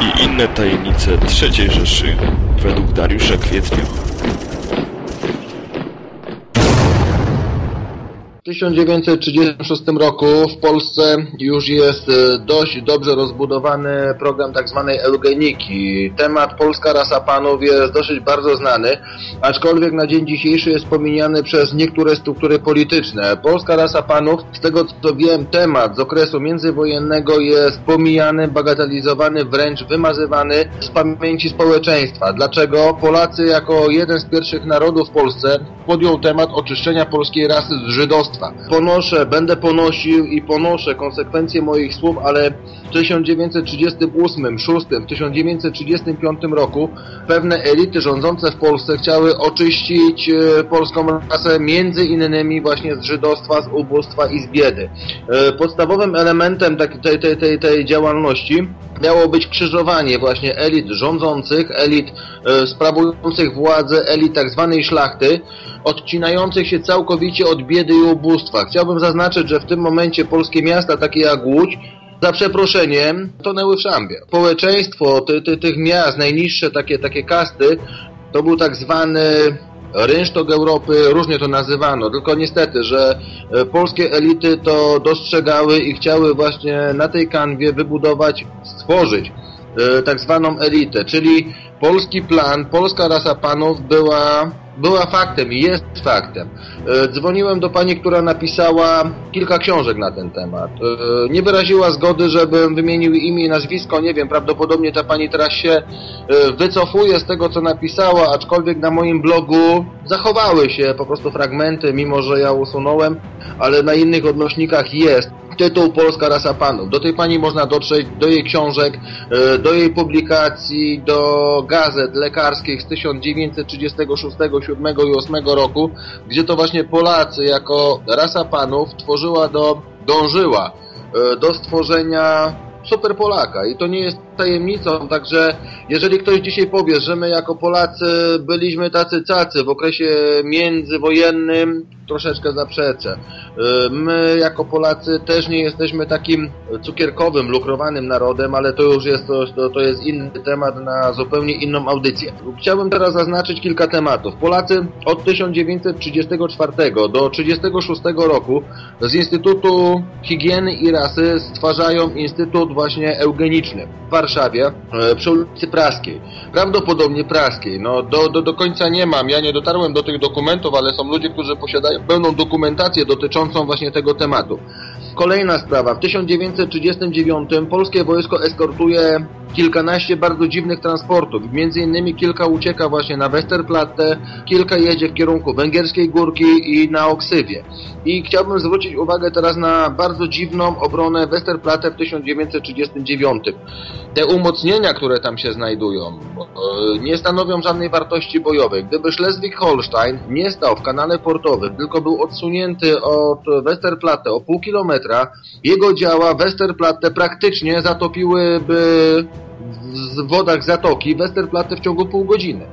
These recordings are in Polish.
I inne tajemnice III Rzeszy według Dariusza Kwietnia. 1936 roku w Polsce już jest e, dość dobrze rozbudowany program tak zwanej eugeniki. Temat polska rasa panów jest dosyć bardzo znany, aczkolwiek na dzień dzisiejszy jest pominiany przez niektóre struktury polityczne. Polska rasa panów, z tego co wiem, temat z okresu międzywojennego jest pomijany, bagatelizowany, wręcz wymazywany z pamięci społeczeństwa. Dlaczego? Polacy jako jeden z pierwszych narodów w Polsce podjął temat oczyszczenia polskiej rasy z żydostwa Ponoszę, będę ponosił i ponoszę konsekwencje moich słów, ale w 1938, 6, w 1935 roku pewne elity rządzące w Polsce chciały oczyścić e, polską rasę między innymi właśnie z żydostwa, z ubóstwa i z biedy. E, podstawowym elementem tej, tej, tej, tej działalności miało być krzyżowanie właśnie elit rządzących, elit e, sprawujących władzę, elit tak zwanej szlachty, odcinających się całkowicie od biedy i ubóstwa. Chciałbym zaznaczyć, że w tym momencie polskie miasta, takie jak Łódź, za przeproszeniem, tonęły w szambie. Społeczeństwo ty, ty, tych miast, najniższe takie, takie kasty, to był tak zwany rynsztok Europy, różnie to nazywano, tylko niestety, że e, polskie elity to dostrzegały i chciały właśnie na tej kanwie wybudować, stworzyć e, tak zwaną elitę, czyli polski plan, polska rasa panów była była faktem i jest faktem. E, dzwoniłem do pani, która napisała kilka książek na ten temat. E, nie wyraziła zgody, żebym wymienił imię i nazwisko, nie wiem, prawdopodobnie ta pani teraz się e, wycofuje z tego, co napisała, aczkolwiek na moim blogu zachowały się po prostu fragmenty, mimo że ja usunąłem, ale na innych odnośnikach jest tytuł Polska rasa panów. Do tej pani można dotrzeć, do jej książek, do jej publikacji, do gazet lekarskich z 1936, 7 i 8 roku, gdzie to właśnie Polacy jako rasa panów tworzyła do, dążyła e, do stworzenia super Polaka i to nie jest tajemnicą, także jeżeli ktoś dzisiaj powie, że my jako Polacy byliśmy tacy cacy w okresie międzywojennym, troszeczkę zaprzeczę. Y, my jako Polacy też nie jesteśmy takim cukierkowym, lukrowanym narodem, ale to już jest, to, to jest inny temat na zupełnie inną audycję. Chciałbym teraz zaznaczyć kilka tematów. Polacy od 1934 do 1936 roku z Instytutu Higieny i Rasy stwarzają Instytut właśnie eugeniczny w e, przy ulicy Praskiej. Prawdopodobnie Praskiej. No, do, do, do końca nie mam. Ja nie dotarłem do tych dokumentów, ale są ludzie, którzy posiadają pełną dokumentację dotyczącą właśnie tego tematu. Kolejna sprawa. W 1939 polskie wojsko eskortuje kilkanaście bardzo dziwnych transportów. Między innymi kilka ucieka właśnie na Westerplatte, kilka jedzie w kierunku Węgierskiej Górki i na Oksywie. I chciałbym zwrócić uwagę teraz na bardzo dziwną obronę Westerplatte w 1939. Te umocnienia, które tam się znajdują, e, nie stanowią żadnej wartości bojowej. Gdyby Schleswig-Holstein nie stał w kanale portowym, tylko był odsunięty od Westerplatte o pół kilometra, jego działa Westerplatte praktycznie zatopiłyby w wodach zatoki Westerplatte w ciągu pół godziny.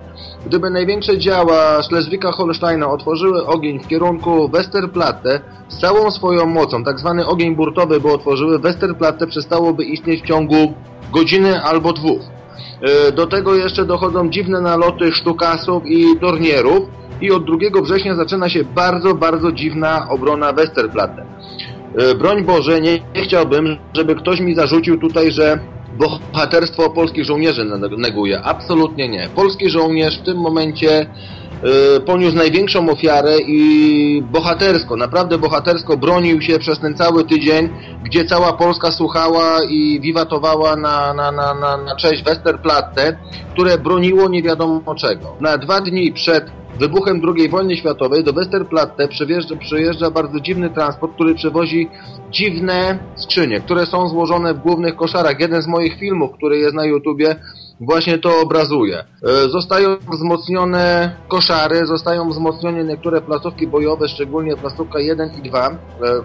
Gdyby największe działa Schleswika-Holsteina otworzyły ogień w kierunku Westerplatte z całą swoją mocą, tak zwany ogień burtowy by otworzyły, Westerplatte przestałoby istnieć w ciągu godziny albo dwóch. E, do tego jeszcze dochodzą dziwne naloty sztukasów i tornierów i od 2 września zaczyna się bardzo, bardzo dziwna obrona Westerplatte. E, broń Boże, nie, nie chciałbym, żeby ktoś mi zarzucił tutaj, że bohaterstwo polskich żołnierzy neguje. Absolutnie nie. Polski żołnierz w tym momencie y, poniósł największą ofiarę i bohatersko, naprawdę bohatersko bronił się przez ten cały tydzień, gdzie cała Polska słuchała i wiwatowała na, na, na, na, na cześć Westerplatte, które broniło nie wiadomo czego. Na dwa dni przed wybuchem II wojny światowej do Westerplatte przyjeżdża, przyjeżdża bardzo dziwny transport, który przewozi dziwne skrzynie, które są złożone w głównych koszarach. Jeden z moich filmów, który jest na YouTubie, właśnie to obrazuje. E, zostają wzmocnione koszary, zostają wzmocnione niektóre placówki bojowe, szczególnie placówka 1 i 2, e,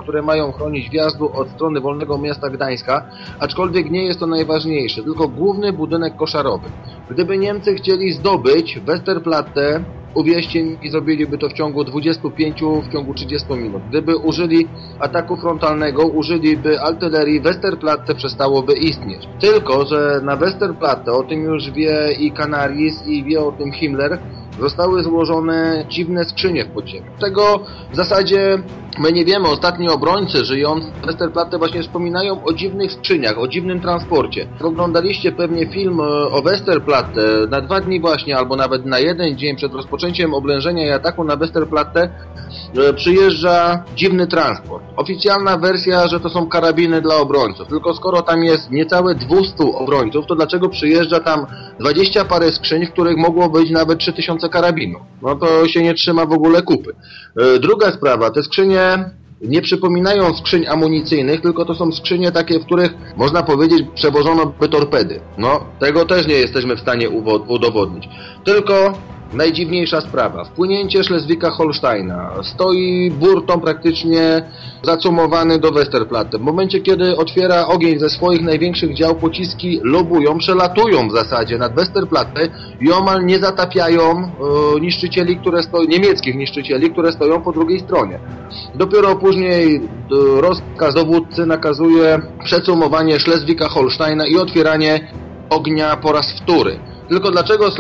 które mają chronić wjazdu od strony Wolnego Miasta Gdańska, aczkolwiek nie jest to najważniejsze, tylko główny budynek koszarowy. Gdyby Niemcy chcieli zdobyć Westerplatte uwierzcie mi, zrobiliby to w ciągu 25, w ciągu 30 minut. Gdyby użyli ataku frontalnego, użyliby artylerii, Westerplatte przestałoby istnieć. Tylko, że na Westerplatte, o tym już wie i Canaris i wie o tym Himmler, zostały złożone dziwne skrzynie w podziemiu. Tego w zasadzie my nie wiemy. Ostatni obrońcy żyjąc Westerplatte właśnie wspominają o dziwnych skrzyniach, o dziwnym transporcie. Oglądaliście pewnie film e, o Westerplatte na dwa dni właśnie, albo nawet na jeden dzień przed rozpoczęciem oblężenia i ataku na Westerplatte e, przyjeżdża dziwny transport. Oficjalna wersja, że to są karabiny dla obrońców. Tylko skoro tam jest niecałe 200 obrońców, to dlaczego przyjeżdża tam 20 parę skrzyń, w których mogło być nawet 3000 karabinów? No to się nie trzyma w ogóle kupy. E, druga sprawa, te skrzynie nie przypominają skrzyń amunicyjnych, tylko to są skrzynie takie, w których można powiedzieć przewożono by torpedy. No, tego też nie jesteśmy w stanie udowodnić. Tylko Najdziwniejsza sprawa. Wpłynięcie Szlezwika-Holsteina. Stoi burtą praktycznie zacumowany do Westerplatte. W momencie, kiedy otwiera ogień ze swoich największych dział, pociski lobują, przelatują w zasadzie nad Westerplatte i omal nie zatapiają e, niszczycieli, które stoją, niemieckich niszczycieli, które stoją po drugiej stronie. Dopiero później e, rozkaz dowódcy nakazuje przecumowanie Szlezwika-Holsteina i otwieranie ognia po raz wtóry. Tylko dlaczego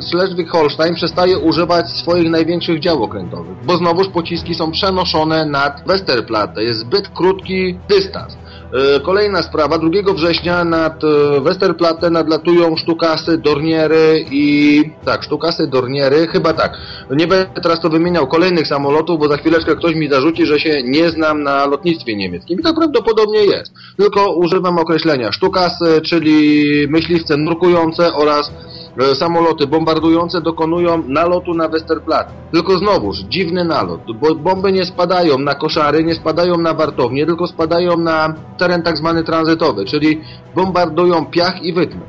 Schleswig-Holstein przestaje używać swoich największych dział okrętowych? Bo znowuż pociski są przenoszone nad Westerplatte. Jest zbyt krótki dystans. E, kolejna sprawa, 2 września nad e, Westerplatte nadlatują sztukasy, dorniery i... tak, sztukasy, dorniery, chyba tak. Nie będę teraz to wymieniał kolejnych samolotów, bo za chwileczkę ktoś mi zarzuci, że się nie znam na lotnictwie niemieckim. I to prawdopodobnie jest. Tylko używam określenia sztukasy, czyli myśliwce nurkujące oraz samoloty bombardujące dokonują nalotu na Westerplatte. Tylko znowuż, dziwny nalot, bo bomby nie spadają na koszary, nie spadają na wartownie, tylko spadają na teren tak zwany tranzytowy, czyli bombardują piach i wytmy.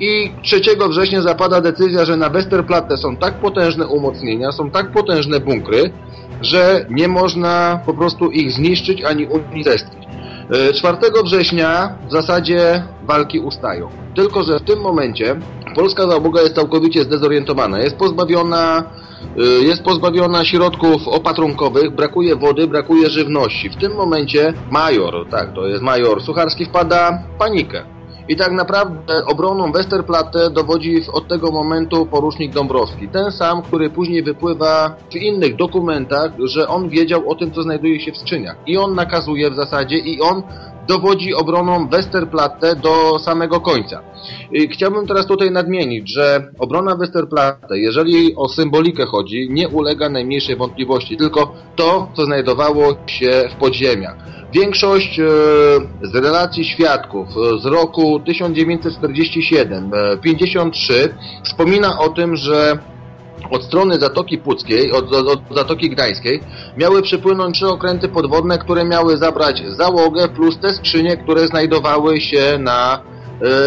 I 3 września zapada decyzja, że na Westerplatte są tak potężne umocnienia, są tak potężne bunkry, że nie można po prostu ich zniszczyć ani unicestwić. 4 e, września w zasadzie walki ustają. Tylko, że w tym momencie polska załoga jest całkowicie zdezorientowana. Jest pozbawiona y, jest pozbawiona środków opatrunkowych, brakuje wody, brakuje żywności. W tym momencie major, tak, to jest major Sucharski wpada w panikę. I tak naprawdę obroną Westerplatte dowodzi od tego momentu porucznik Dąbrowski. Ten sam, który później wypływa w innych dokumentach, że on wiedział o tym, co znajduje się w skrzyniach. I on nakazuje w zasadzie i on dowodzi obroną Westerplatte do samego końca. Chciałbym teraz tutaj nadmienić, że obrona Westerplatte, jeżeli o symbolikę chodzi, nie ulega najmniejszej wątpliwości, tylko to, co znajdowało się w podziemiach. Większość e, z relacji świadków z roku 1947-53 e, wspomina o tym, że od strony Zatoki Puckiej, od, od, Zatoki Gdańskiej, miały przypłynąć trzy okręty podwodne, które miały zabrać załogę plus te skrzynie, które znajdowały się na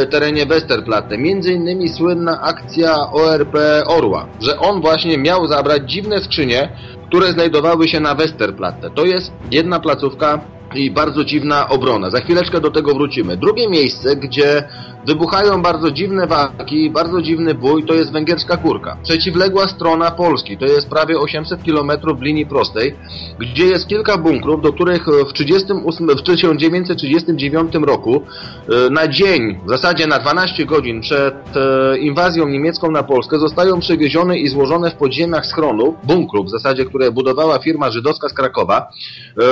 y, terenie Westerplatte. Między innymi słynna akcja ORP Orła, że on właśnie miał zabrać dziwne skrzynie, które znajdowały się na Westerplatte. To jest jedna placówka i bardzo dziwna obrona. Za chwileczkę do tego wrócimy. Drugie miejsce, gdzie wybuchają bardzo dziwne walki, bardzo dziwny bój, to jest węgierska kurka. Przeciwległa strona Polski, to jest prawie 800 km linii prostej, gdzie jest kilka bunkrów, do których w, 38, w 1939 roku e, na dzień, w zasadzie na 12 godzin przed e, inwazją niemiecką na Polskę zostają przewiezione i złożone w podziemiach schronów, bunkrów w zasadzie, które budowała firma żydowska z Krakowa,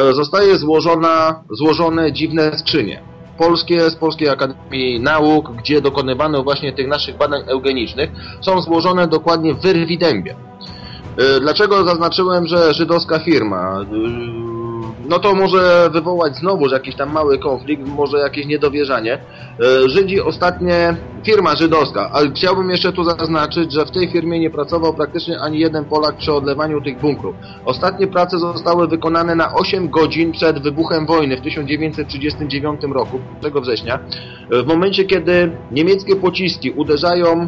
e, zostaje złożona, złożone dziwne skrzynie polskie z Polskiej Akademii Nauk, gdzie dokonywano właśnie tych naszych badań eugenicznych, są złożone dokładnie w Wyrwidębie. E, dlaczego zaznaczyłem, że żydowska firma? No to może wywołać znowuż jakiś tam mały konflikt, może jakieś niedowierzanie. E, Żydzi ostatnie, firma żydowska, ale chciałbym jeszcze tu zaznaczyć, że w tej firmie nie pracował praktycznie ani jeden Polak przy odlewaniu tych bunkrów. Ostatnie prace zostały wykonane na 8 godzin przed wybuchem wojny w 1939 roku, 1 września. E, w momencie, kiedy niemieckie pociski uderzają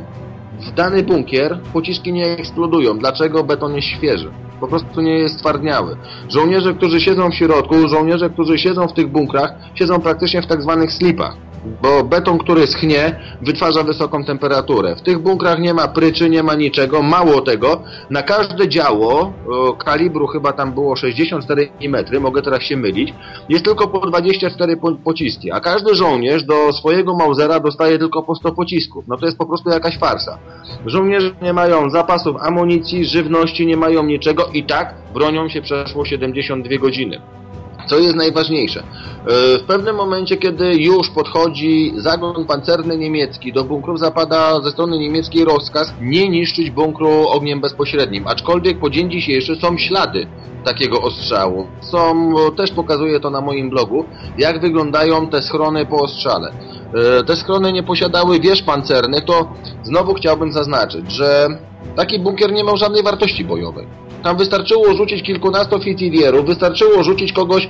w dany bunkier, pociski nie eksplodują. Dlaczego beton jest świeży? Po prostu nie jest twardniały. Żołnierze, którzy siedzą w środku, żołnierze, którzy siedzą w tych bunkrach, siedzą praktycznie w tak zwanych slipach. Bo beton, który schnie, wytwarza wysoką temperaturę. W tych bunkrach nie ma pryczy, nie ma niczego. Mało tego, na każde działo, kalibru chyba tam było 64 mm, mogę teraz się mylić, jest tylko po 24 pociski, a każdy żołnierz do swojego Mausera dostaje tylko po 100 pocisków. No to jest po prostu jakaś farsa. Żołnierze nie mają zapasów amunicji, żywności, nie mają niczego i tak bronią się przeszło 72 godziny. Co jest najważniejsze? E, w pewnym momencie, kiedy już podchodzi zagon pancerny niemiecki, do bunkrów zapada ze strony niemieckiej rozkaz nie niszczyć bunkru ogniem bezpośrednim. Aczkolwiek po dzień dzisiejszy są ślady takiego ostrzału. Są, też pokazuję to na moim blogu, jak wyglądają te schrony po ostrzale. E, te schrony nie posiadały wież pancernych, to znowu chciałbym zaznaczyć, że taki bunkier nie miał żadnej wartości bojowej. Tam wystarczyło rzucić kilkunastu oficjalierów, wystarczyło rzucić kogoś e,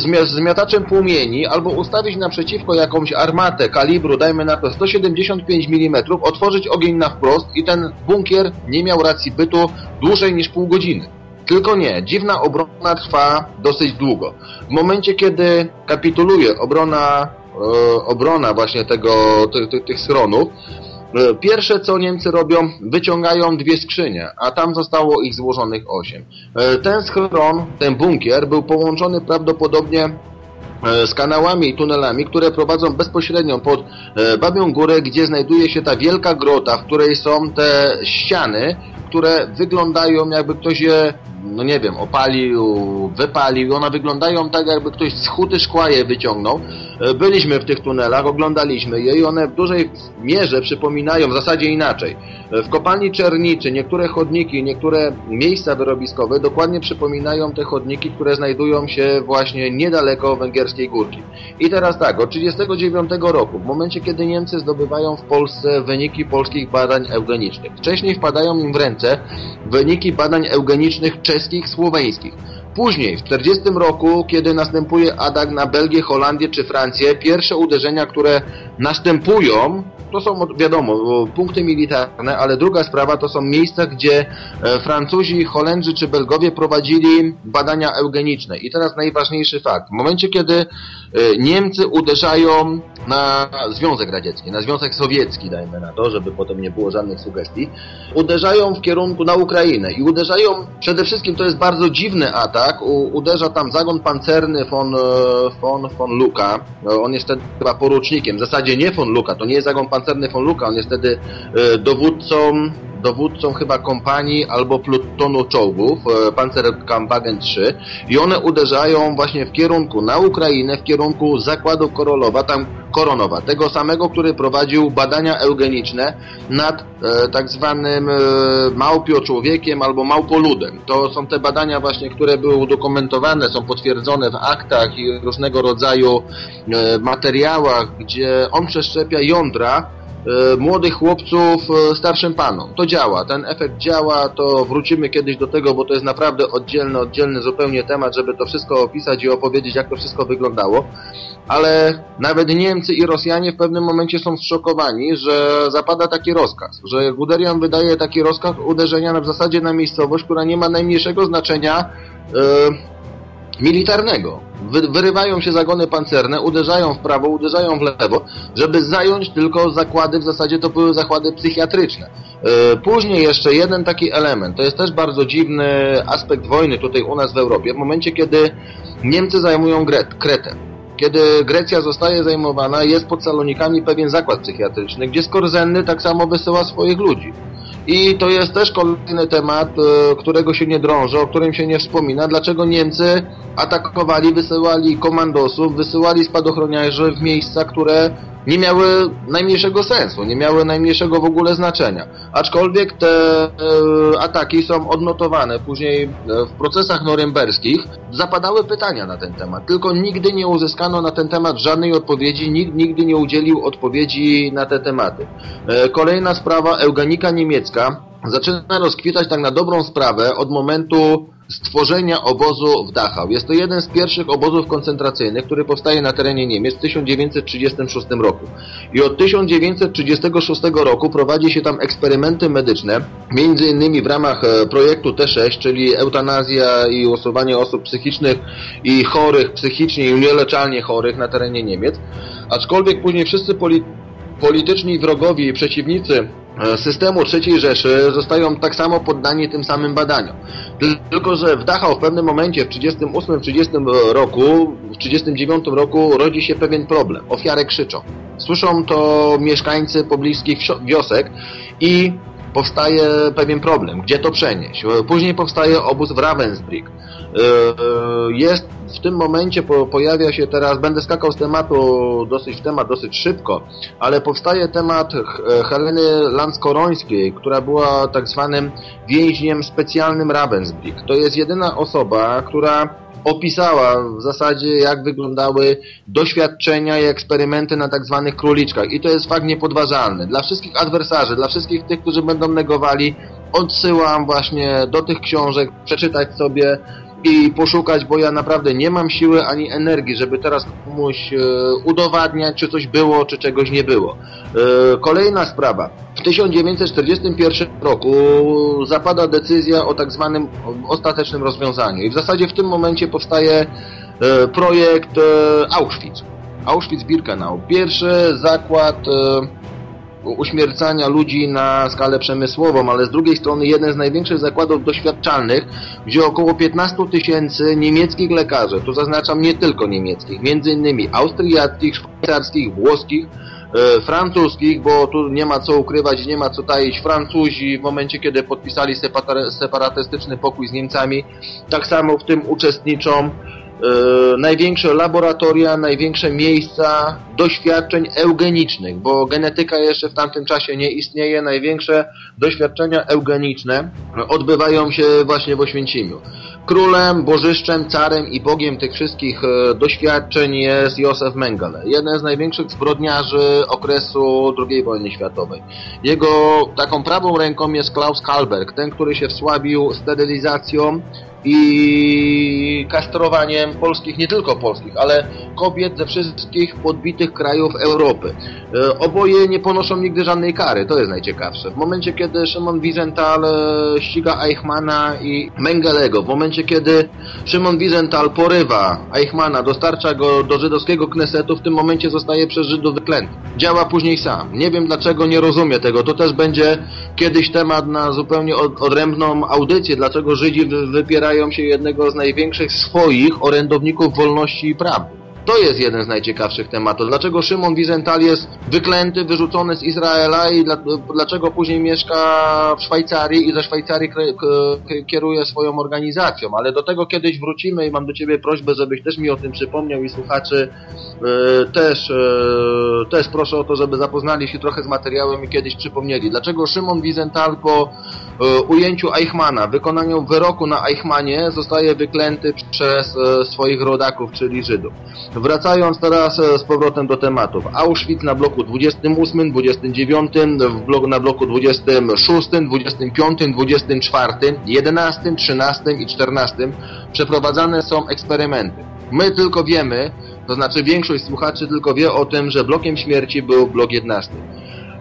z zmiataczem płomieni albo ustawić naprzeciwko jakąś armatę kalibru, dajmy na to 175 mm, otworzyć ogień na wprost i ten bunkier nie miał racji bytu dłużej niż pół godziny. Tylko nie, dziwna obrona trwa dosyć długo. W momencie, kiedy kapituluje obrona, e, obrona właśnie tego, ty, ty, tych schronów, pierwsze co Niemcy robią, wyciągają dwie skrzynie, a tam zostało ich złożonych osiem. E, ten schron, ten bunkier był połączony prawdopodobnie e, z kanałami i tunelami, które prowadzą bezpośrednio pod Babią Górę, gdzie znajduje się ta wielka grota, w której są te ściany, które wyglądają jakby ktoś je no nie wiem, opalił, wypalił. One wyglądają tak, jakby ktoś z huty szkła je wyciągnął. E, byliśmy w tych tunelach, oglądaliśmy je i one w dużej mierze przypominają, w zasadzie inaczej. E, w kopalni Czerniczy niektóre chodniki, niektóre miejsca wyrobiskowe dokładnie przypominają te chodniki, które znajdują się właśnie niedaleko Węgierskiej Górki. I teraz tak, od 1939 roku, w momencie kiedy Niemcy zdobywają w Polsce wyniki polskich badań eugenicznych, wcześniej wpadają im w ręce wyniki badań eugenicznych czeskich, słoweńskich. Później, w 40 roku, kiedy następuje atak na Belgię, Holandię czy Francję, pierwsze uderzenia, które następują, to są, wiadomo, punkty militarne, ale druga sprawa to są miejsca, gdzie e, Francuzi, Holendrzy czy Belgowie prowadzili badania eugeniczne. I teraz najważniejszy fakt. W momencie, kiedy e, Niemcy uderzają na Związek Radziecki, na Związek Sowiecki, dajmy na to, żeby potem nie było żadnych sugestii, uderzają w kierunku na Ukrainę i uderzają, przede wszystkim to jest bardzo dziwny atak, uderza tam zagon pancerny von, e, von, von Luka, on jest wtedy chyba porucznikiem, w zasadzie nie von Luka, to nie jest zagon pancerny von Luka, on jest wtedy e, dowódcą dowódcą chyba kompanii albo plutonu czołgów, e, Panzerkampfwagen 3 i one uderzają właśnie w kierunku na Ukrainę, w kierunku zakładu Korolowa, tam Koronowa, tego samego, który prowadził badania eugeniczne nad e, tak zwanym e, małpio człowiekiem albo małpoludem. To są te badania właśnie, które były udokumentowane, są potwierdzone w aktach i różnego rodzaju e, materiałach, gdzie on przeszczepia jądra młodych chłopców e, starszym panom. To działa, ten efekt działa, to wrócimy kiedyś do tego, bo to jest naprawdę oddzielny, oddzielny zupełnie temat, żeby to wszystko opisać i opowiedzieć, jak to wszystko wyglądało. Ale nawet Niemcy i Rosjanie w pewnym momencie są zszokowani, że zapada taki rozkaz, że Guderian wydaje taki rozkaz uderzenia w zasadzie na miejscowość, która nie ma najmniejszego znaczenia yy, militarnego. Wy, wyrywają się zagony pancerne, uderzają w prawo, uderzają w lewo, żeby zająć tylko zakłady, w zasadzie to były zakłady psychiatryczne. E, później jeszcze jeden taki element, to jest też bardzo dziwny aspekt wojny tutaj u nas w Europie, w momencie kiedy Niemcy zajmują Gret, Kretę. Kiedy Grecja zostaje zajmowana, jest pod Salonikami pewien zakład psychiatryczny, gdzie Skorzenny tak samo wysyła swoich ludzi. I to jest też kolejny temat, e, którego się nie drąży, o którym się nie wspomina. Dlaczego Niemcy atakowali, wysyłali komandosów, wysyłali spadochroniarzy w miejsca, które nie miały najmniejszego sensu, nie miały najmniejszego w ogóle znaczenia. Aczkolwiek te e, ataki są odnotowane później e, w procesach norymberskich. Zapadały pytania na ten temat, tylko nigdy nie uzyskano na ten temat żadnej odpowiedzi, nikt nigdy nie udzielił odpowiedzi na te tematy. E, kolejna sprawa, eugenika niemiecka zaczyna rozkwitać tak na dobrą sprawę od momentu stworzenia obozu w Dachau. Jest to jeden z pierwszych obozów koncentracyjnych, który powstaje na terenie Niemiec w 1936 roku. I od 1936 roku prowadzi się tam eksperymenty medyczne, między innymi w ramach e, projektu T6, czyli eutanazja i usuwanie osób psychicznych i chorych psychicznie i nieleczalnie chorych na terenie Niemiec. Aczkolwiek później wszyscy poli polityczni wrogowie i przeciwnicy E, systemu III Rzeszy zostają tak samo poddani tym samym badaniom. Tylko, że w Dachau w pewnym momencie w 1938-1930 roku, w 1939 roku rodzi się pewien problem. Ofiary krzyczą. Słyszą to mieszkańcy pobliskich wiosek i powstaje pewien problem. Gdzie to przenieść? Później powstaje obóz w Ravensbrück. E, jest w tym momencie po, pojawia się teraz, będę skakał z tematu dosyć w temat dosyć szybko, ale powstaje temat Heleny Lanskorońskiej, która była tak zwanym więźniem specjalnym Ravensbrück. To jest jedyna osoba, która opisała w zasadzie, jak wyglądały doświadczenia i eksperymenty na tak zwanych króliczkach. I to jest fakt niepodważalny. Dla wszystkich adwersarzy, dla wszystkich tych, którzy będą negowali, odsyłam właśnie do tych książek, przeczytać sobie i poszukać, bo ja naprawdę nie mam siły ani energii, żeby teraz komuś e, udowadniać, czy coś było, czy czegoś nie było. E, kolejna sprawa. W 1941 roku zapada decyzja o tak zwanym ostatecznym rozwiązaniu i w zasadzie w tym momencie powstaje e, projekt Auschwitz. Auschwitz-Birkenau. Pierwszy zakład uśmiercania ludzi na skalę przemysłową, ale z drugiej strony jeden z największych zakładów doświadczalnych, gdzie około 15 tysięcy niemieckich lekarzy, tu zaznaczam nie tylko niemieckich, między innymi austriackich, szwajcarskich, włoskich, e, francuskich, bo tu nie ma co ukrywać, nie ma co taić. Francuzi w momencie, kiedy podpisali separatystyczny pokój z Niemcami, tak samo w tym uczestniczą największe laboratoria, największe miejsca doświadczeń eugenicznych, bo genetyka jeszcze w tamtym czasie nie istnieje. Największe doświadczenia eugeniczne odbywają się właśnie w Oświęcimiu. Królem, bożyszczem, carem i bogiem tych wszystkich e, doświadczeń jest Józef Mengele, jeden z największych zbrodniarzy okresu II wojny światowej. Jego taką prawą ręką jest Klaus Kalberg, ten, który się wsłabił sterylizacją i kastrowaniem polskich, nie tylko polskich, ale kobiet ze wszystkich podbitych krajów Europy. E, oboje nie ponoszą nigdy żadnej kary, to jest najciekawsze. W momencie, kiedy Szymon Wiesenthal e, ściga Eichmana i Mengelego, w momencie, kiedy Szymon Wiesenthal porywa Eichmana, dostarcza go do żydowskiego knesetu, w tym momencie zostaje przez Żydów wyklęty. Działa później sam. Nie wiem dlaczego, nie rozumie tego. To też będzie kiedyś temat na zupełnie odrębną audycję, dlaczego Żydzi wypierają się jednego z największych swoich orędowników wolności i praw. To jest jeden z najciekawszych tematów. Dlaczego Szymon Wizental jest wyklęty, wyrzucony z Izraela i dlaczego później mieszka w Szwajcarii i ze Szwajcarii kieruje swoją organizacją. Ale do tego kiedyś wrócimy i mam do Ciebie prośbę, żebyś też mi o tym przypomniał i słuchaczy e, też, e, też proszę o to, żeby zapoznali się trochę z materiałem i kiedyś przypomnieli. Dlaczego Szymon Wizental po e, ujęciu Eichmana, wykonaniu wyroku na Eichmanie zostaje wyklęty przez swoich rodaków, czyli Żydów. Wracając teraz e, z powrotem do tematów. Auschwitz na bloku 28, 29, w bloku, na bloku 26, 25, 24, 11, 13 i 14 przeprowadzane są eksperymenty. My tylko wiemy, to znaczy większość słuchaczy tylko wie o tym, że blokiem śmierci był blok 11.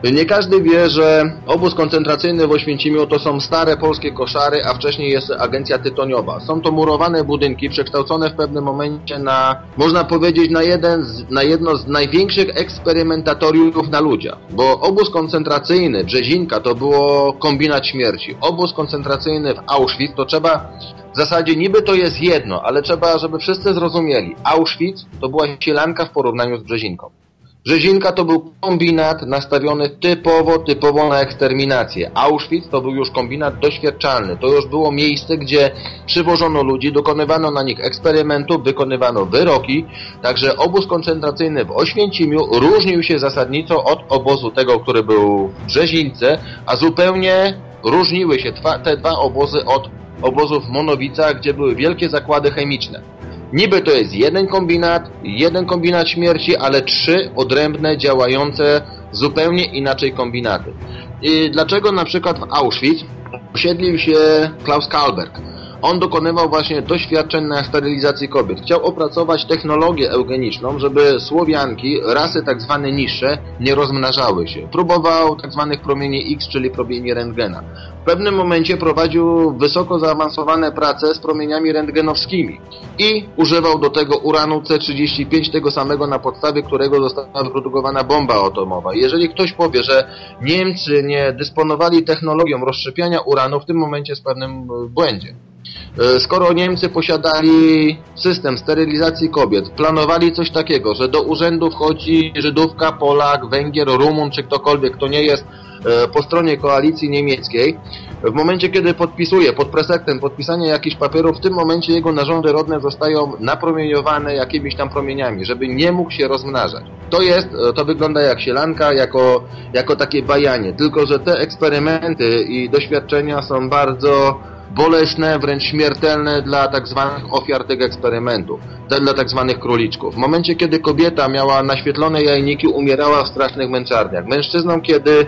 Nie każdy wie, że obóz koncentracyjny w Oświęcimiu to są stare polskie koszary, a wcześniej jest agencja tytoniowa. Są to murowane budynki przekształcone w pewnym momencie na, można powiedzieć, na, jeden z, na jedno z największych eksperymentatoriów na ludziach. Bo obóz koncentracyjny Brzezinka to było kombinat śmierci. Obóz koncentracyjny w Auschwitz to trzeba w zasadzie niby to jest jedno, ale trzeba, żeby wszyscy zrozumieli. Auschwitz to była sielanka w porównaniu z Brzezinką. Brzezinka to był kombinat nastawiony typowo, typowo na eksterminację. Auschwitz to był już kombinat doświadczalny. To już było miejsce, gdzie przywożono ludzi, dokonywano na nich eksperymentów, wykonywano wyroki. Także obóz koncentracyjny w Oświęcimiu różnił się zasadniczo od obozu tego, który był w Brzezince, a zupełnie różniły się te dwa obozy od obozów w Monowicach, gdzie były wielkie zakłady chemiczne. Niby to jest jeden kombinat, jeden kombinat śmierci, ale trzy odrębne, działające zupełnie inaczej kombinaty. I dlaczego na przykład w Auschwitz osiedlił się Klaus Kalberg? On dokonywał właśnie doświadczeń na sterylizacji kobiet. Chciał opracować technologię eugeniczną, żeby Słowianki, rasy tak zwane niższe, nie rozmnażały się. Próbował tak zwanych promieni X, czyli promieni rentgena. W pewnym momencie prowadził wysoko zaawansowane prace z promieniami rentgenowskimi i używał do tego uranu C-35, tego samego na podstawie którego została wyprodukowana bomba atomowa. Jeżeli ktoś powie, że Niemcy nie dysponowali technologią rozszczepiania uranu, w tym momencie jest w pewnym błędzie. E, skoro Niemcy posiadali system sterylizacji kobiet, planowali coś takiego, że do urzędu wchodzi Żydówka, Polak, Węgier, Rumun czy ktokolwiek, kto nie jest e, po stronie koalicji niemieckiej, w momencie kiedy podpisuje pod presektem podpisania jakichś papierów, w tym momencie jego narządy rodne zostają napromieniowane jakimiś tam promieniami, żeby nie mógł się rozmnażać. To jest, e, to wygląda jak sielanka, jako, jako takie bajanie, tylko że te eksperymenty i doświadczenia są bardzo bolesne, wręcz śmiertelne dla tak zwanych ofiar tego eksperymentu, dla tak zwanych króliczków. W momencie, kiedy kobieta miała naświetlone jajniki, umierała w strasznych męczarniach. Mężczyznom, kiedy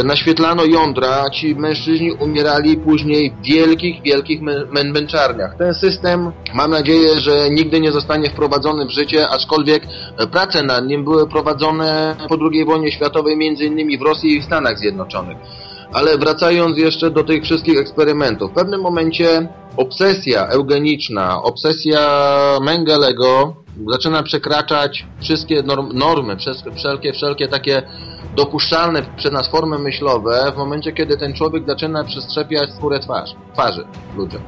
e, naświetlano jądra, ci mężczyźni umierali później w wielkich, wielkich mę męczarniach. Ten system, mam nadzieję, że nigdy nie zostanie wprowadzony w życie, aczkolwiek prace nad nim były prowadzone po II wojnie światowej, między innymi w Rosji i w Stanach Zjednoczonych. Ale wracając jeszcze do tych wszystkich eksperymentów, w pewnym momencie obsesja eugeniczna, obsesja Mengelego zaczyna przekraczać wszystkie normy, wszelkie, wszelkie takie dopuszczalne przez nas formy myślowe w momencie, kiedy ten człowiek zaczyna przestrzepiać skórę twarz, twarzy ludziom.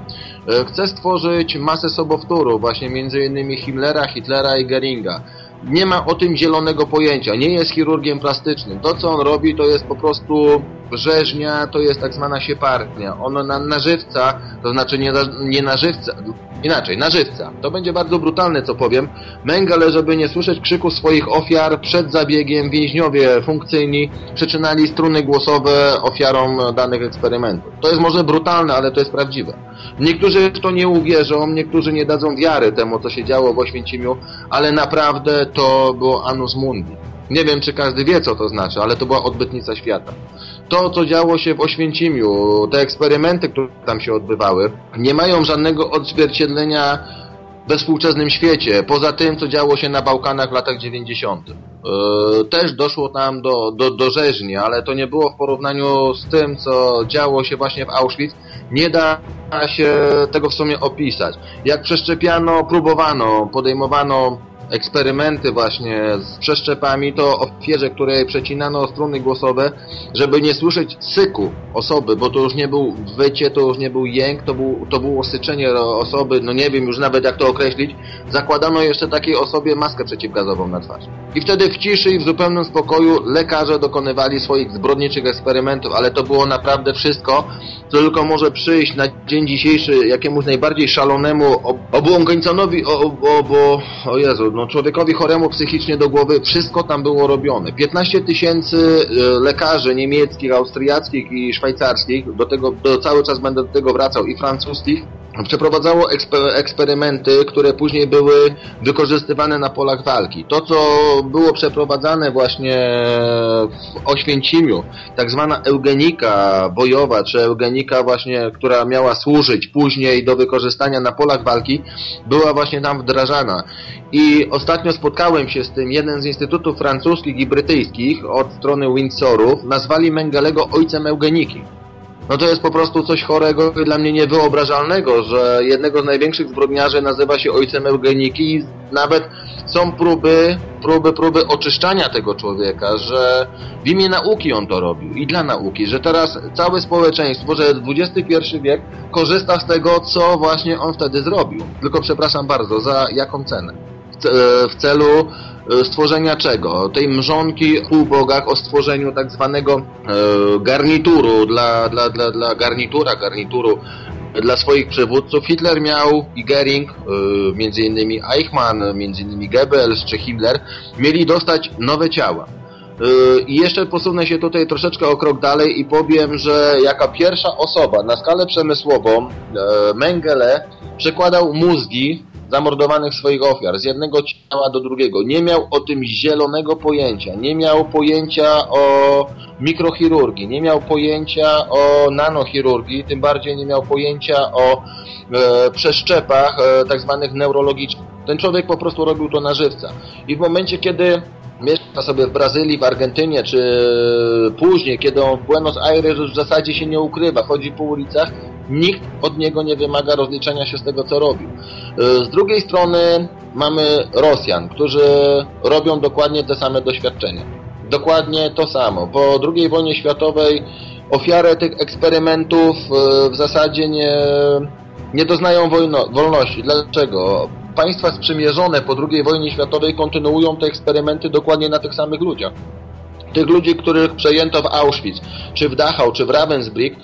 E, chce stworzyć masę sobowtóru, właśnie między innymi Himmlera, Hitlera i Geringa nie ma o tym zielonego pojęcia, nie jest chirurgiem plastycznym. To, co on robi, to jest po prostu rzeźnia, to jest tak zwana sieparnia. On na, na żywca, to znaczy nie, nie na żywca, inaczej, na żywca. To będzie bardzo brutalne, co powiem. Mengele, żeby nie słyszeć krzyku swoich ofiar przed zabiegiem, więźniowie funkcyjni przyczynali struny głosowe ofiarom danych eksperymentów. To jest może brutalne, ale to jest prawdziwe. Niektórzy w to nie uwierzą, niektórzy nie dadzą wiary temu, co się działo w Oświęcimiu, ale naprawdę to było Anus Mundi. Nie wiem, czy każdy wie, co to znaczy, ale to była odbytnica świata. To, co działo się w Oświęcimiu, te eksperymenty, które tam się odbywały, nie mają żadnego odzwierciedlenia we współczesnym świecie, poza tym, co działo się na Bałkanach w latach 90. Yy, też doszło tam do, do, do rzeźni, ale to nie było w porównaniu z tym, co działo się właśnie w Auschwitz. Nie da się tego w sumie opisać. Jak przeszczepiano, próbowano, podejmowano eksperymenty właśnie z przeszczepami, to ofierze, której przecinano struny głosowe, żeby nie słyszeć syku osoby, bo to już nie był wycie, to już nie był jęk, to, był, to było syczenie osoby, no nie wiem już nawet jak to określić, zakładano jeszcze takiej osobie maskę przeciwgazową na twarz. I wtedy w ciszy i w zupełnym spokoju lekarze dokonywali swoich zbrodniczych eksperymentów, ale to było naprawdę wszystko, co tylko może przyjść na dzień dzisiejszy jakiemuś najbardziej szalonemu obłąkańconowi, o, o, bo, o Jezu, no człowiekowi choremu psychicznie do głowy, wszystko tam było robione. 15 tysięcy e, lekarzy niemieckich, austriackich i szwajcarskich, do tego, do, cały czas będę do tego wracał, i francuskich, przeprowadzało eksperymenty, które później były wykorzystywane na polach walki. To, co było przeprowadzane właśnie w Oświęcimiu, tak zwana eugenika bojowa, czy eugenika właśnie, która miała służyć później do wykorzystania na polach walki, była właśnie tam wdrażana. I ostatnio spotkałem się z tym, jeden z instytutów francuskich i brytyjskich od strony Windsorów nazwali Mengelego ojcem eugeniki no to jest po prostu coś chorego i dla mnie niewyobrażalnego, że jednego z największych zbrodniarzy nazywa się ojcem eugeniki i nawet są próby, próby, próby oczyszczania tego człowieka, że w imię nauki on to robił i dla nauki, że teraz całe społeczeństwo, że XXI wiek korzysta z tego, co właśnie on wtedy zrobił. Tylko przepraszam bardzo, za jaką cenę? W celu E, stworzenia czego? Tej mrzonki w półbogach o stworzeniu tak zwanego e, garnituru dla, dla, dla, dla garnitura, garnituru dla swoich przywódców. Hitler miał i Gering, e, między innymi Eichmann, między innymi Goebbels czy Himmler, mieli dostać nowe ciała. I jeszcze posunę się tutaj troszeczkę o krok dalej i powiem, że jaka pierwsza osoba na skalę przemysłową Mengele przekładał mózgi zamordowanych swoich ofiar z jednego ciała do drugiego. Nie miał o tym zielonego pojęcia. Nie miał pojęcia o mikrochirurgii. Nie miał pojęcia o nanochirurgii. Tym bardziej nie miał pojęcia o e, przeszczepach e, tak zwanych neurologicznych. Ten człowiek po prostu robił to na żywca. I w momencie, kiedy mieszka sobie w Brazylii, w Argentynie, czy później, kiedy on w Buenos Aires w zasadzie się nie ukrywa, chodzi po ulicach, nikt od niego nie wymaga rozliczenia się z tego, co robił. E, z drugiej strony mamy Rosjan, którzy robią dokładnie te same doświadczenia. Dokładnie to samo. Po II wojnie światowej ofiary tych eksperymentów e, w zasadzie nie, nie doznają wojno, wolności. Dlaczego? państwa sprzymierzone po II wojnie światowej kontynuują te eksperymenty dokładnie na tych samych ludziach. Tych ludzi, których przejęto w Auschwitz, czy w Dachau, czy w Ravensbrück,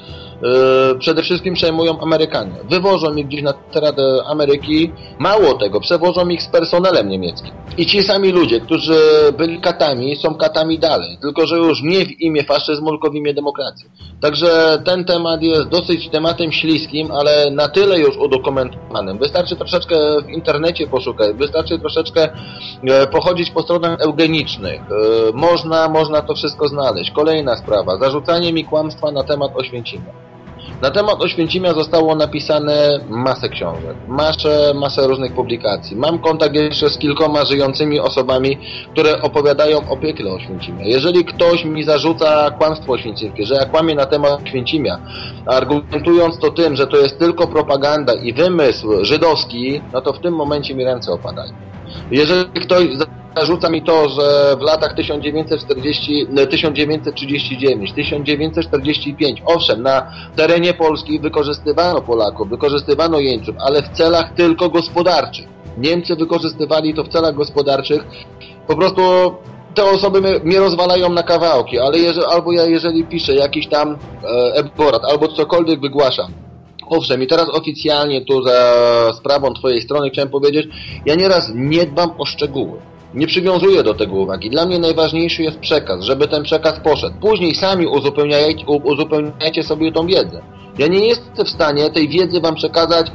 przede wszystkim przejmują Amerykanie. Wywożą ich gdzieś na teren Ameryki, mało tego, przewożą ich z personelem niemieckim. I ci sami ludzie, którzy byli katami, są katami dalej, tylko że już nie w imię faszyzmu, tylko w imię demokracji. Także ten temat jest dosyć tematem śliskim, ale na tyle już udokumentowanym. Wystarczy troszeczkę w internecie poszukać, wystarczy troszeczkę e, pochodzić po stronach eugenicznych. E, można, można to wszystko znaleźć. Kolejna sprawa, zarzucanie mi kłamstwa na temat Oświęcimia. Na temat Oświęcimia zostało napisane masę książek, masę, masę różnych publikacji. Mam kontakt jeszcze z kilkoma żyjącymi osobami, które opowiadają o piekle Oświęcimia. Jeżeli ktoś mi zarzuca kłamstwo oświęcimskie, że ja kłamię na temat Oświęcimia, argumentując to tym, że to jest tylko propaganda i wymysł żydowski, no to w tym momencie mi ręce opadają. Jeżeli ktoś zarzuca mi to, że w latach 1940, 1939, 1945, owszem, na terenie Polski wykorzystywano Polaków, wykorzystywano jeńców, ale w celach tylko gospodarczych. Niemcy wykorzystywali to w celach gospodarczych. Po prostu te osoby mnie, mnie rozwalają na kawałki, ale albo ja jeżeli piszę jakiś tam e, albo cokolwiek wygłaszam, Owszem, i teraz oficjalnie tu za sprawą Twojej strony chciałem powiedzieć, ja nieraz nie dbam o szczegóły. Nie przywiązuję do tego uwagi. Dla mnie najważniejszy jest przekaz, żeby ten przekaz poszedł. Później sami uzupełniajcie, uzupełniajcie sobie tą wiedzę. Ja nie jestem w stanie tej wiedzy Wam przekazać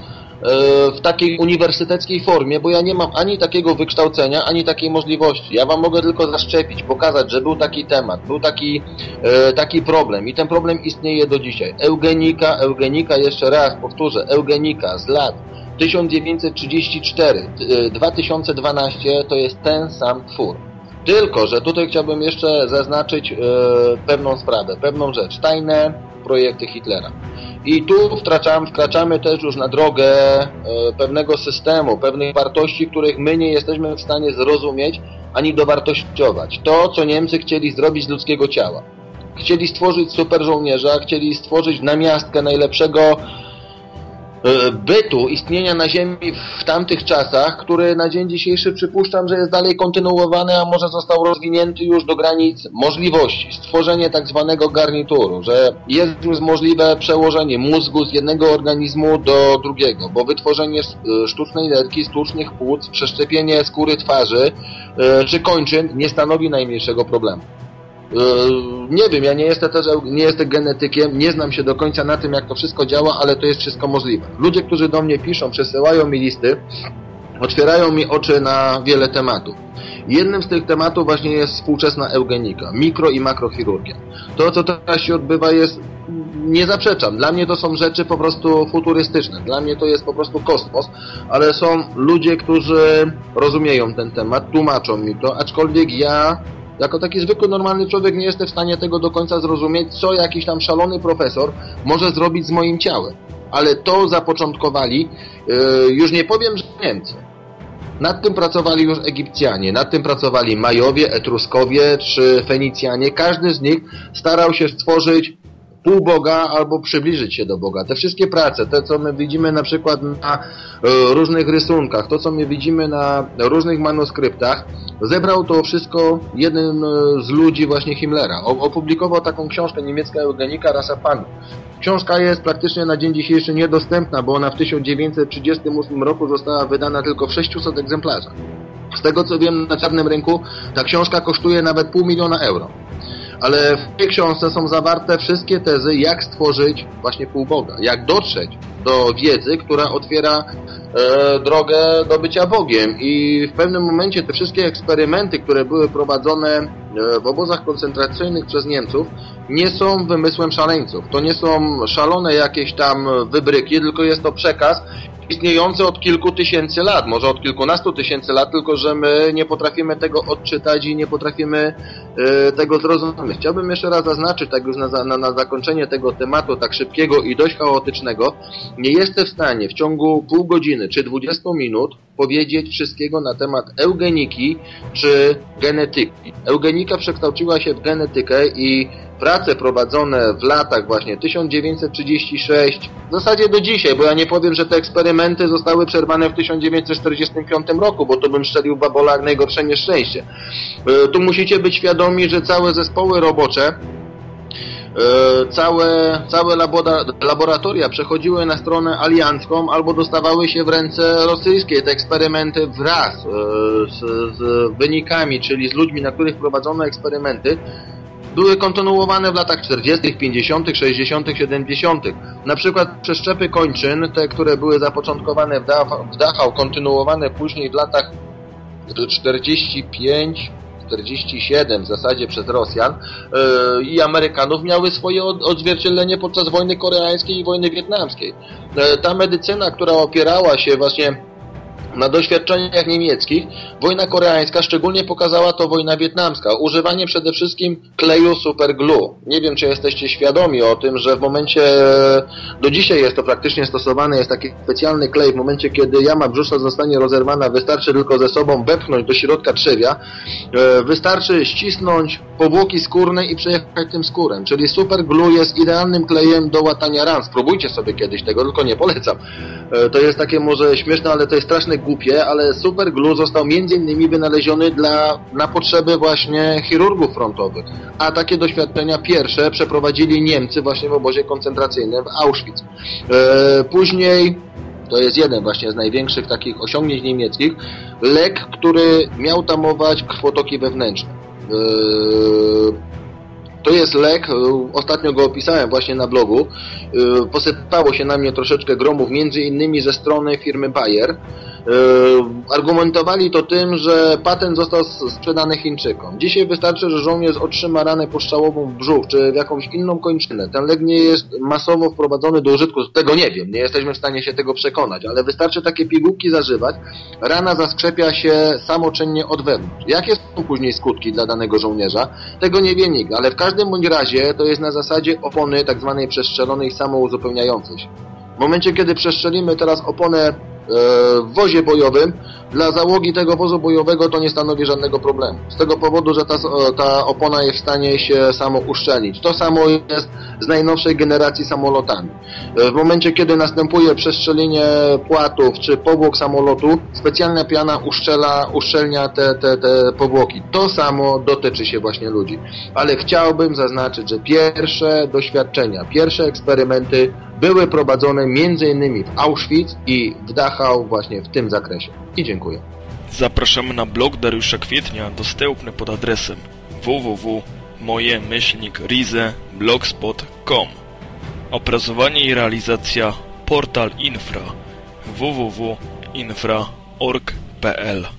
E, w takiej uniwersyteckiej formie, bo ja nie mam ani takiego wykształcenia, ani takiej możliwości. Ja Wam mogę tylko zaszczepić, pokazać, że był taki temat, był taki, e, taki problem i ten problem istnieje do dzisiaj. Eugenika, eugenika, jeszcze raz powtórzę, eugenika z lat 1934-2012 to jest ten sam twór. Tylko, że tutaj chciałbym jeszcze zaznaczyć e, pewną sprawę, pewną rzecz. Tajne projekty Hitlera. I tu wkraczamy, też już na drogę e, pewnego systemu, pewnych wartości, których my nie jesteśmy w stanie zrozumieć ani dowartościować. To, co Niemcy chcieli zrobić z ludzkiego ciała. Chcieli stworzyć super żołnierza, chcieli stworzyć namiastkę najlepszego E, bytu, istnienia na Ziemi w tamtych czasach, który na dzień dzisiejszy przypuszczam, że jest dalej kontynuowany, a może został rozwinięty już do granic możliwości. Stworzenie tak zwanego garnituru, że jest już możliwe przełożenie mózgu z jednego organizmu do drugiego, bo wytworzenie e, sztucznej nerki, sztucznych płuc, przeszczepienie skóry twarzy e, czy kończyn nie stanowi najmniejszego problemu. Yy, nie wiem, ja nie jestem też nie jestem genetykiem, nie znam się do końca na tym, jak to wszystko działa, ale to jest wszystko możliwe. Ludzie, którzy do mnie piszą, przesyłają mi listy, otwierają mi oczy na wiele tematów. Jednym z tych tematów właśnie jest współczesna eugenika, mikro i makrochirurgia. To, co teraz się odbywa jest, nie zaprzeczam, dla mnie to są rzeczy po prostu futurystyczne, dla mnie to jest po prostu kosmos, ale są ludzie, którzy rozumieją ten temat, tłumaczą mi to, aczkolwiek ja jako taki zwykły, normalny człowiek nie jestem w stanie tego do końca zrozumieć, co jakiś tam szalony profesor może zrobić z moim ciałem. Ale to zapoczątkowali, yy, już nie powiem, że Niemcy. Nad tym pracowali już Egipcjanie, nad tym pracowali Majowie, Etruskowie czy Fenicjanie. Każdy z nich starał się stworzyć pół Boga albo przybliżyć się do Boga. Te wszystkie prace, te co my widzimy na przykład na e, różnych rysunkach, to co my widzimy na różnych manuskryptach, zebrał to wszystko jeden e, z ludzi właśnie Himmlera. Opublikował taką książkę niemiecka eugenika Rasa Panów. Książka jest praktycznie na dzień dzisiejszy niedostępna, bo ona w 1938 roku została wydana tylko w 600 egzemplarzach. Z tego co wiem na czarnym rynku ta książka kosztuje nawet pół miliona euro. Ale w tej książce są zawarte wszystkie tezy, jak stworzyć właśnie półboga, jak dotrzeć do wiedzy, która otwiera e, drogę do bycia Bogiem. I w pewnym momencie te wszystkie eksperymenty, które były prowadzone e, w obozach koncentracyjnych przez Niemców, nie są wymysłem szaleńców. To nie są szalone jakieś tam wybryki, tylko jest to przekaz istniejący od kilku tysięcy lat, może od kilkunastu tysięcy lat, tylko że my nie potrafimy tego odczytać i nie potrafimy y, tego zrozumieć. Chciałbym jeszcze raz zaznaczyć, tak już na, na, na zakończenie tego tematu tak szybkiego i dość chaotycznego, nie jestem w stanie w ciągu pół godziny czy 20 minut powiedzieć wszystkiego na temat eugeniki czy genetyki. Eugenika przekształciła się w genetykę i prace prowadzone w latach właśnie 1936, w zasadzie do dzisiaj, bo ja nie powiem, że te eksperymenty zostały przerwane w 1945 roku, bo to bym strzelił babola najgorsze nieszczęście. E, tu musicie być świadomi, że całe zespoły robocze e, całe, całe laboratoria przechodziły na stronę aliancką albo dostawały się w ręce rosyjskie. Te eksperymenty wraz e, z, z wynikami, czyli z ludźmi, na których prowadzono eksperymenty, były kontynuowane w latach 40., 50., 60., 70. Na przykład przeszczepy kończyn, te, które były zapoczątkowane w, Dachau, kontynuowane później w latach 45, 47 w zasadzie przez Rosjan yy, i Amerykanów miały swoje odzwierciedlenie podczas wojny koreańskiej i wojny wietnamskiej. Yy, ta medycyna, która opierała się właśnie na doświadczeniach niemieckich wojna koreańska szczególnie pokazała to wojna wietnamska. Używanie przede wszystkim kleju superglue. Nie wiem, czy jesteście świadomi o tym, że w momencie, do dzisiaj jest to praktycznie stosowane, jest taki specjalny klej, w momencie kiedy jama brzuszna zostanie rozerwana, wystarczy tylko ze sobą wepchnąć do środka trzewia, e, wystarczy ścisnąć powłoki skórne i przejechać tym skórem. Czyli superglue jest idealnym klejem do łatania ran. Spróbujcie sobie kiedyś tego, tylko nie polecam. E, to jest takie może śmieszne, ale to jest straszne głupie, ale super glue został innymi wynaleziony dla, na potrzeby właśnie chirurgów frontowych. A takie doświadczenia pierwsze przeprowadzili Niemcy właśnie w obozie koncentracyjnym w Auschwitz. E, później to jest jeden właśnie z największych takich osiągnięć niemieckich, lek, który miał tamować krwotoki wewnętrzne. E, to jest lek, e, ostatnio go opisałem właśnie na blogu. Posypało się na mnie troszeczkę gromów, między innymi ze strony firmy Bayer. E, argumentowali to tym, że patent został sprzedany Chińczykom. Dzisiaj wystarczy, że żołnierz otrzyma ranę puszczałową w brzuch, czy w jakąś inną kończynę. Ten lek nie jest masowo wprowadzony do użytku. Tego nie wiem, nie jesteśmy w stanie się tego przekonać, ale wystarczy takie pigułki zażywać. Rana zaskrzepia się samoczynnie od wewnątrz. Jakie są później skutki dla danego żołnierza? Tego nie wie nikt, ale w każdym bądź razie to jest na zasadzie opony tak zwanej przestrzelonej samouzupełniającej się. W momencie, kiedy przestrzelimy teraz oponę w wozie bojowym, dla załogi tego wozu bojowego to nie stanowi żadnego problemu. Z tego powodu, że ta, ta opona jest w stanie się samo uszczelnić. To samo jest z najnowszej generacji samolotami. E, w momencie, kiedy następuje przestrzelenie płatów czy powłok samolotu, specjalna piana uszczela, uszczelnia te, te, te powłoki. To samo dotyczy się właśnie ludzi. Ale chciałbym zaznaczyć, że pierwsze doświadczenia, pierwsze eksperymenty były prowadzone m.in. w Auschwitz i w Dachau właśnie w tym zakresie. I dziękuję. Zapraszamy na blog Dariusza Kwietnia dostępny pod adresem www.moje-rize.blogspot.com Opracowanie i realizacja Portal Infra www.infra.org.pl